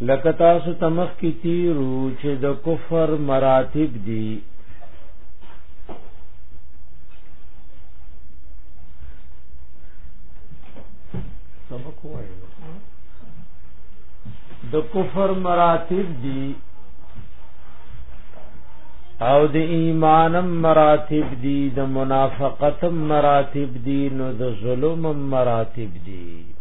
لکه تاسو تمخ کی تیرو چې د کفر مراتب دي سبق وایو د کفر مراتب دي او د ایمانم مراتب دي د منافقتم مراتب دي نو د ظلمم مراتب دي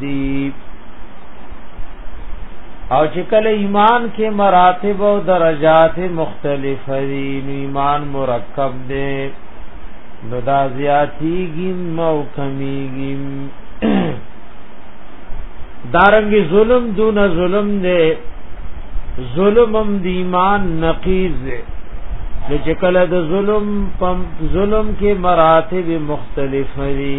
دی او چې کله ایمان کې مراتب او درجات مختلف دي نو ایمان مرکب دی نو دا زیاتیږي او کمیږي دارنګ ظلم دون ظلم دی ظلمم دی ایمان نقیز دی نو چې کله د ظلم ظلم کې مراتب مختلف دي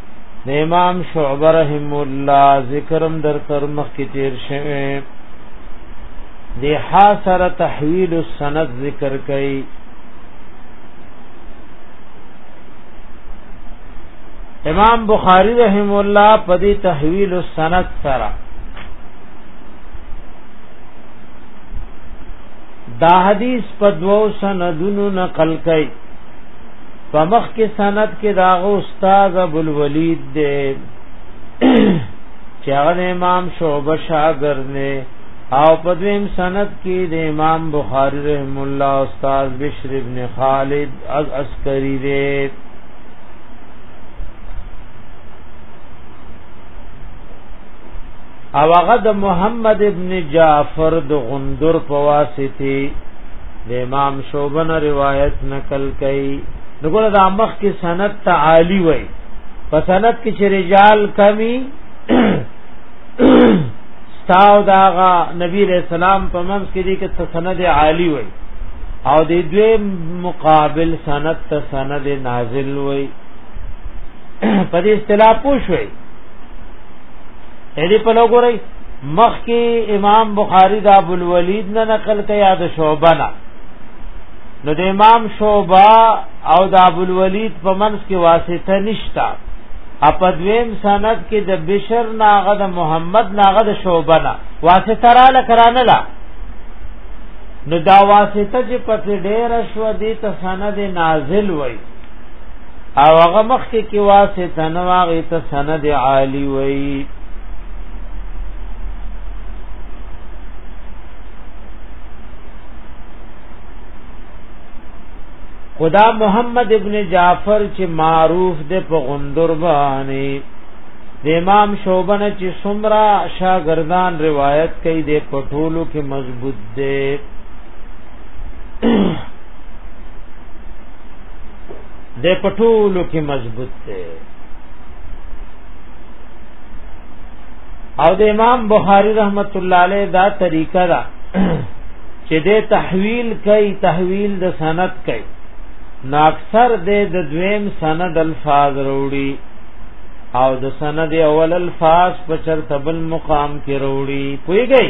د امام شعبه رحم الله ذکرم در تر مخ کې تیر شوه د حاصر تحویل السند ذکر کړي امام بخاری رحم الله په دې تحویل السند سره دا حدیث په دوو سندونو نقل کړي پمخ کې سند کې داغه استاد ابو الولید دی چې هغه امام شعبہ شاګر نه او په دویم سند کې د امام بخاری رحم الله استاد بشر ابن خالد از عسکری دی او هغه د محمد ابن جعفر د غندر په واسطه د امام شوبن روایت نقل کئ دغه د مخ کې سند تعالی وای په سند کې چې رجال کمی ستاو داغا نبی رسول سلام په منځ کې دي کې سند عالی وای او د دوی مقابل سند ته سند نازل وای په دې اصطلاح پوښوي اې دې په لګورې مخ کې امام بخاری دا ابو الولید نه نقل کړي یاد شعبہ نه نو د امام شعبہ او د ابو الولید په منځ کې واسطه نشتا اپدویم سند کې د بشر ناغه د محمد ناغه د شعبہ نه واسطه را لکرانه لا نو دا واسطه چې پته ډېر شو دي ته سند نازل وای او هغه مخکې کې واسطه نو هغه ته سند عالی وایي خدا محمد ابن جعفر چې معروف دی په غندر باندې د امام شوبنه چې سمرا شاګردان روایت کوي د پټولو کې مضبوط دی د پټولو کې مضبوط دی او د امام بخاری رحمت الله علیه دا طریقه ده چې د تحویل کوي تحویل د سند کوي نو اکثر د دویم سند الفاظ وروړي او د سند اول الفاظ په چرته بل مقام کې وروړي پويږي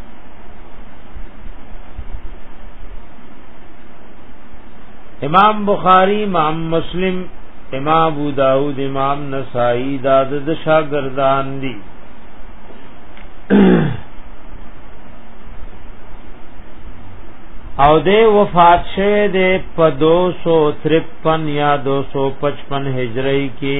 امام بخاری امام مسلم امام ابو داود امام نسائی دا د شاګردان دي او د وفات شه د په 253 یا 255 هجری کې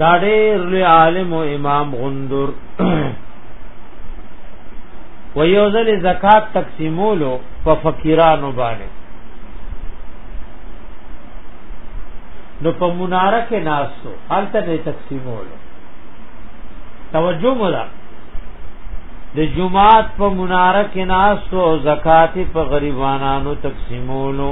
دا ډېر لوی عالم او امام غندور و یو ځل زکات تقسیمولو په فقیرانو باندې نو په مناره کې ناسو حالت نه تقسیمولو توجه مولا د جمعات په مناره کې ناس او زکات په غریبانو تقسیمولو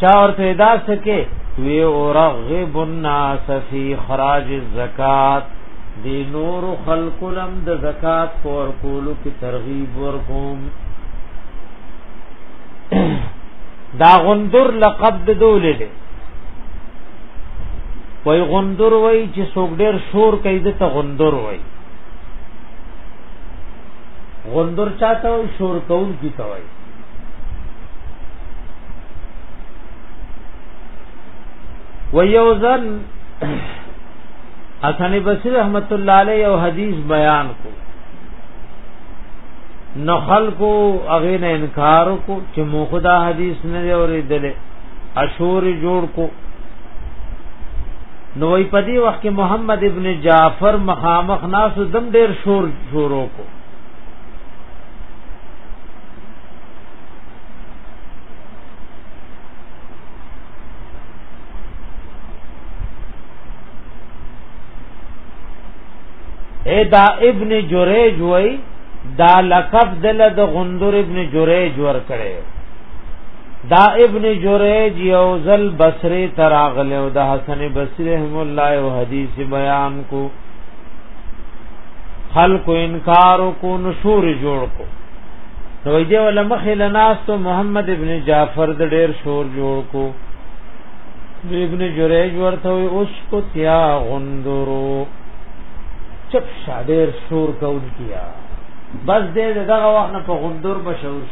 چا ورته ادا سکے وی اورغب الناس فی خراج الزکات دی نور خلق لم د زکات پور کولو کی ترغیب ورکوم دا غندر لقب د دولې دی وای غندر وای چې څوک ډیر شور کوي د ته غندر وای غندر چاته وي شور کون کی ته وي ويوزن حسن بصری رحمت الله علیه او حدیث بیان کو نو خلقو اغه نه انکار کو چې مو خدا حدیث نه اورېدل اشور جوړ کو نو وی په دې وخت کې محمد ابن جعفر مخامخ ناس دم ډیر شور شورو کو اے دا ابن جریج وای دا لقب دل د غندور ابن جریج ور کړي دا ابن جریج یو ذل بصری تراغله او د حسن بصری رحم الله او حدیث بیان کو خلق انکار کو نشور جوړ کو نو دې ول مخې لناس ته محمد ابن جعفر د ډېر شور جوړ کو ابن جریج ورته وي اوس کو تیا غندرو چپ شادر شور کول کیا بس دې دغه وخت په غندور بشور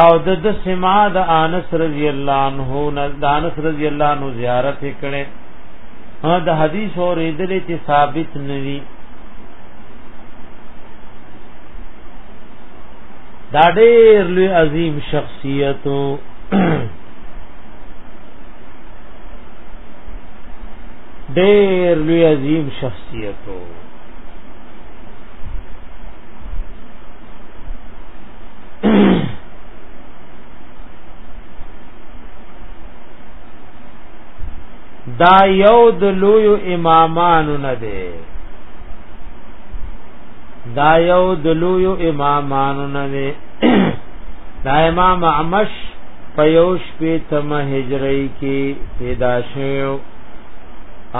او د د سما د انس رضی الله عنه نه د انس رضی الله عنه زیارت کړي ها د حدیث اور ایدلې چې ثابت ندي دا ډېر لوی عظیم شخصیت ډېر لوی عظیم شخصیت دا یو د لوی امامانو نه دی دا یو د لوی امامانو نه دی دا امام عمش په یو شپې تم هجری کې پیدا شو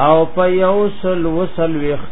او په یو سل وسل وخت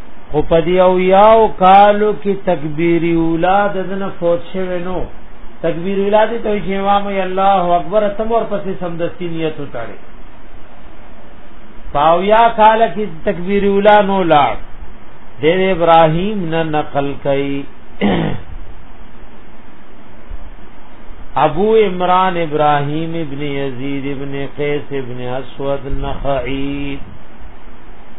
خو په دی او یاو کالو کې تکبیر اولا د دنه فوت شوه نو تکبیر اولا دې ته چې امام الله اکبر تم ور پسې سمدستی نیت وتاړي پاویا کال کې تکبیر اولا نو لا د ابراهیم نه نقل کړي ابو عمران ابراهیم ابن یزید ابن قیس ابن اسود نخعی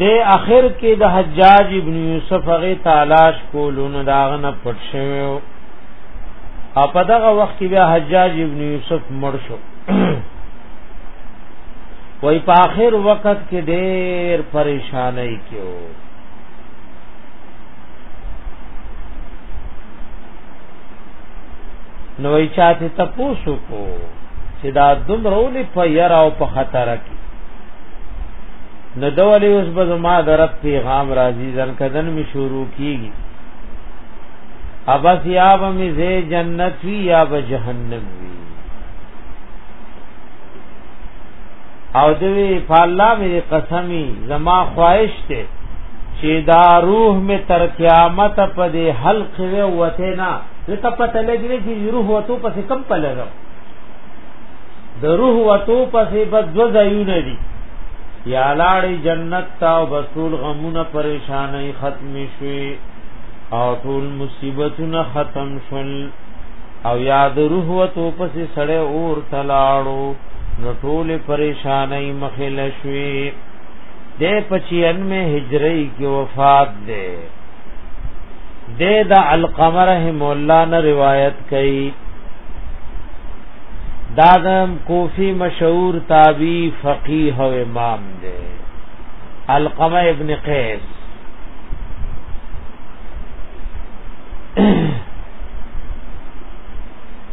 د اخر کې د حجاج ابن یوسف هغه تلاش کولونه داغه نه پټ شوی او په دغه وخت کې بیا حجاج ابن یوسف مړ شو وای په اخر وخت کې ډېر پریشانای کېو نو ای چاته تاسو کو چې دا دومرونه په ير او په خطر کې نو دولی اوس به ما درف پیغام راځي ځن کدن می شروع کیږي ابس یا به می زه جنت وی یا به جهنم وی او دوی په الله مې قسمی زما خواهش ته چې دا روح می تر قیامت په دې حلق وی وته نه ته پته لګی چې روح وته په کم پلګم د روح وته په بد وځایونه دي یا لاړې جنت تا او بسول غمونه پریشانې ختم شي او ټول مصیبتونه ختم شول او یاد روح و تو پس سړی اور تلاړو نو ټول پریشانای مخل شوی د 95 هجری کې وفات ده د د القمر رحم الله نه روایت کړي دادم کوفی مشهور تابعی فقیه او امام ده القمه ابن قیس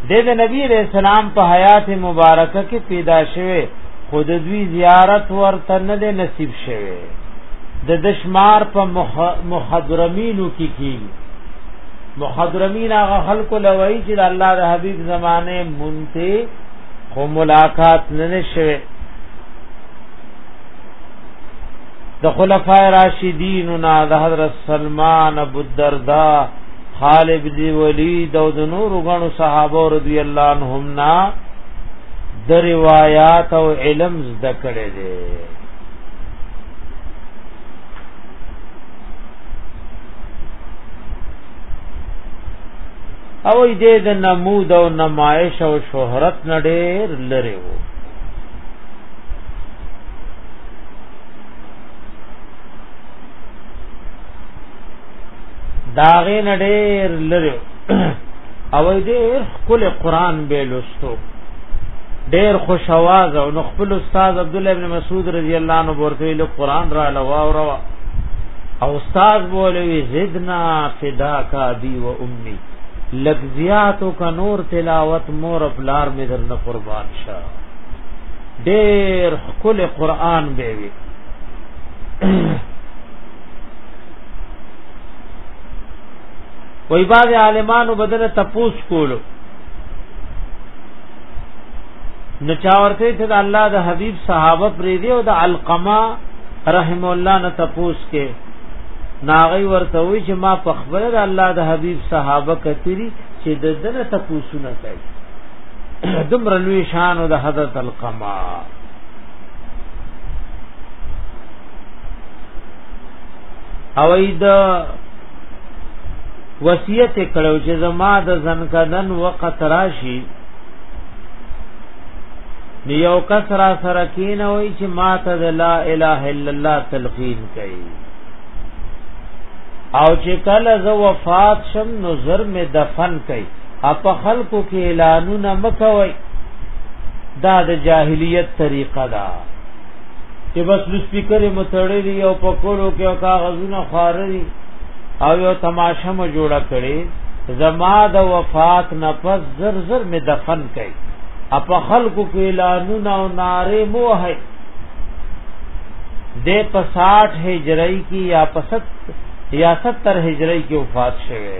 د نبی علیہ السلام په حیات مبارکه کې پیدا شوه خود دوی زیارت ورته نه نصیب شوه د دشمار په مخدرمینو کې کی مخدرمین هغه خلق لوي چې الله د حبیب زمانه مونته خو ملاقات نه شوه د خلفای راشدین نا د حضرت سلمان ابو الدرداء خالد بن ولید او د نور غنو صحابه رضی الله عنهم نا د روایت او علم زده کړي دي او دې د نمود او نمایش او شهرت نډیر لره وو داغه نډیر لره او ډیر کل قران به لستو ډیر خوش आवाज او خپل استاد عبد الله ابن مسعود رضی الله عنه ورته له قران را لوا او روا او استاد بولوی زدنا فدا کا بی و امی لگزیاتو کا نور تلاوت مور پلار می درنه قربان شه ډېر خپل قران به وي وای بعض عالمانو بدل تپوس کولو نو چا ورته چې د الله د حبيب صحابه پرې دی او د علقما رحم الله نه تپوس کې ناغي ورته وی چې ما په خبره د الله د حبيب صحابه کتري چې د دنه تپوسونه کوي دمر لوی شان د حضرت القما او اید وصیت کړو چې زما د زن کدن وخت راشي یو کس را سره کین وای چې ما ته لا اله الا الله تلقین کوي او چې کله زه وفات شم نو زر می دفن کوي اپ خلکو کې اعلانونه مکوي دا د جاهلیت طریقه ده چې بس لسپیکر متړلی او په کولو کې او کاغذونه خارري او یو تماشه مو جوړه کړي زما د وفات نه پس زر زر می دفن کړي اپ خلکو کې اعلانونه او ناره مو هي د په 60 هجری کې یا په 70 یا 70 هجری کې وفات شوه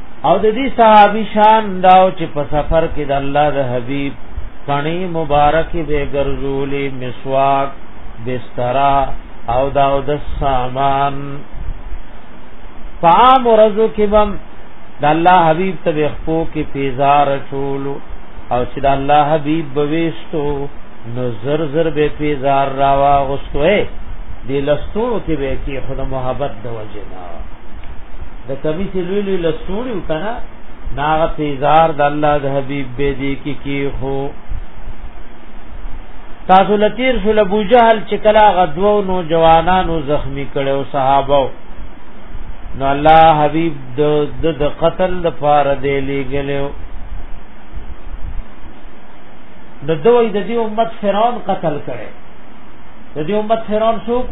او د دې صحابي شان داو چې په سفر کې د الله د حبيب پڼي مبارک به ګرځولې مسواک بستر او داو د سامان پام ورځو کې بم د الله حبيب ته خپو کې پیزار چول او چې د الله حبيب بويستو نو زر زر به پیزار راوا غستوې دی لستو کې به کې خود محبت دو جنا د کمی چې لوی لوی لستوړي وکنه ناغ تیزار د الله د حبیب به دی کی کی هو تاسو لتیر شل ابو جهل چې کلا غدو نو جوانانو زخمی کړو صحابه نو الله حبیب د د قتل د فار دی لګلو د دوی د دې امت فرعون قتل کړي د دې امت فرعون څوک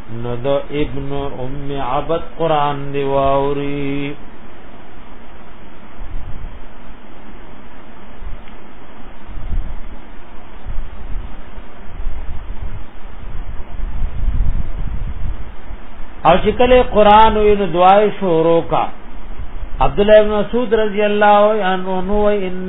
نو د ابن ام عبد قران دی واوري او چې کله قران وي نو دعای شروع کا عبد الله بن مسعود رضی الله عنه ان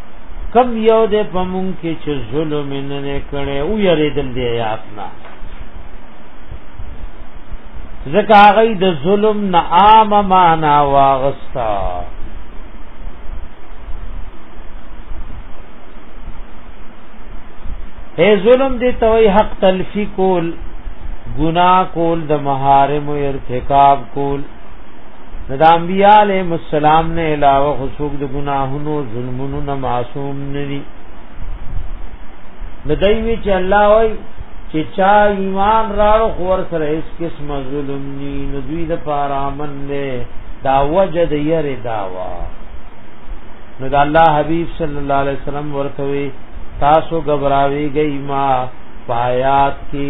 کم یو دې پمون کې چې ظلم نه کړي او یری دل دی یاتنا ځکه هغه د ظلم نه عام معنا واغستا اے ظلم دې توي حق تلفی کول ګنا کول د محارم ارتکاب کول دا انبیاء علیہ السلام نے علاوہ خصوص د گناہونو ظلمونو نه معصوم ندی ندای وی چې الله وای چې چا ایمان راړو خور سره اس قسم ظلم نی ندوی د پارامن نه دا وجد یری داوا نو دا الله حبیب صلی الله علیه وسلم ورته تاسو غبراوی گئی ما پایات کی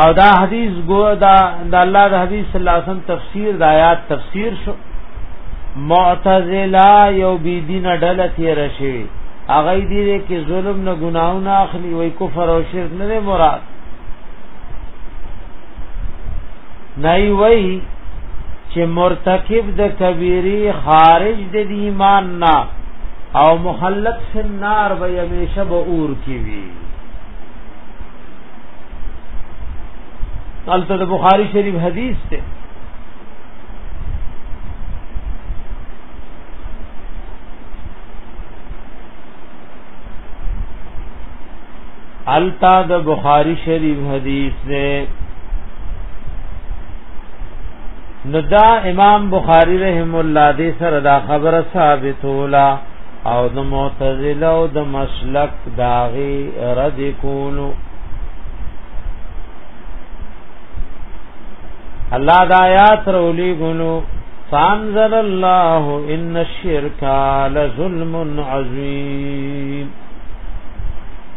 او دا حدیث ګو دا د الله د حدیث صلی الله علیه وسلم تفسیر د آیات تفسیر شو معتزله یو بی دین ډله تیر شي هغه دې کې ظلم نه ګناونه اخلي وای کفر او شرک نه مراد نای وای چې مرتکب د کبیره خارج د ایمان نه او مخلد فی النار به همیشه به اور کی وی دلته د بخاری شریف حدیث ته التا د بخاری شریف حدیث دے ندا امام بخاری رحم الله دې سره دا خبره ثابتولا او د معتزله او د مسلک داغي رد کولو الله دا آیات رولی غنو فانزل الله ان الشرك لظلم عظیم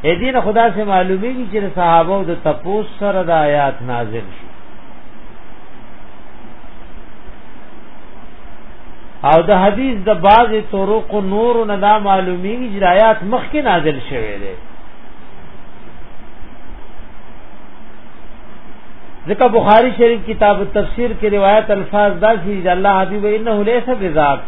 اې دین خدا سے معلومیږي چې صحابه او د تپوس سره د آیات نازل شو او د حدیث د بعض طرق نور نه دا معلومی اجرایات مخکې نازل شوه دی ځکه بخاری شریف کتاب التفسیر کې روایت الفاظ دا شي چې الله حبیب انه ليس بذاک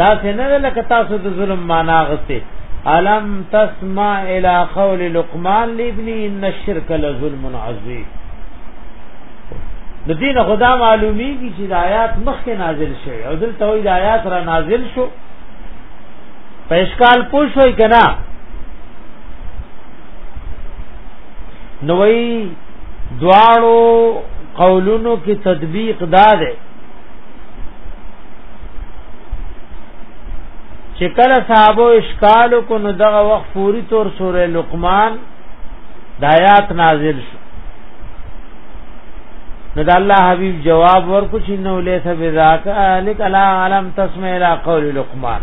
دا څنګه لکه تاسو د ظلم معنا غسته الم تسمع الى قول لقمان لابن ان الشرك لظلم عظیم د دین خدا معلومی کی چې آیات مخکې نازل شوی او دلته وی د آیات را نازل شو په اشکال پوښوي کنا نوې دواړو قولونو کې تطبیق دا ده چې کله صحابه اشکال کو نو دغه وخت فوري تور سورې لقمان د آیات نازل شو نو د الله حبيب جواب ورکو چې نو ليس بذاک الک الا علم تسمع الى قول لقمان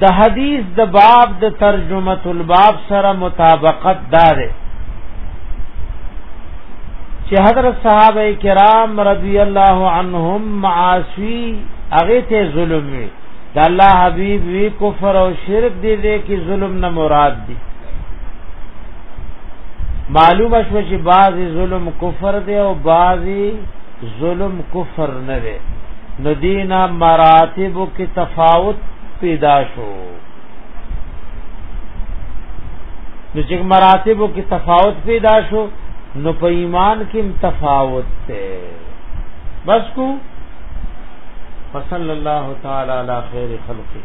د حدیث د باب د ترجمه الباب سره مطابقت دار چې حضرت صحابه کرام رضی الله عنهم معاصی هغه ته ظلم وی د الله حبیب وی کفر او شرک دې دې کې ظلم نه مراد دي معلومه شو چې بعضی ظلم کفر دی او بعضی ظلم کفر نه دی نو دینا مراتب کې تفاوت پیدا شو نو چې مراتب کې تفاوت پیدا شو نو په ایمان کې تفاوت ته بس کو وصلی الله تعالی علی خیر خلقه